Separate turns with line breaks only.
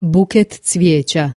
buket cvijeća.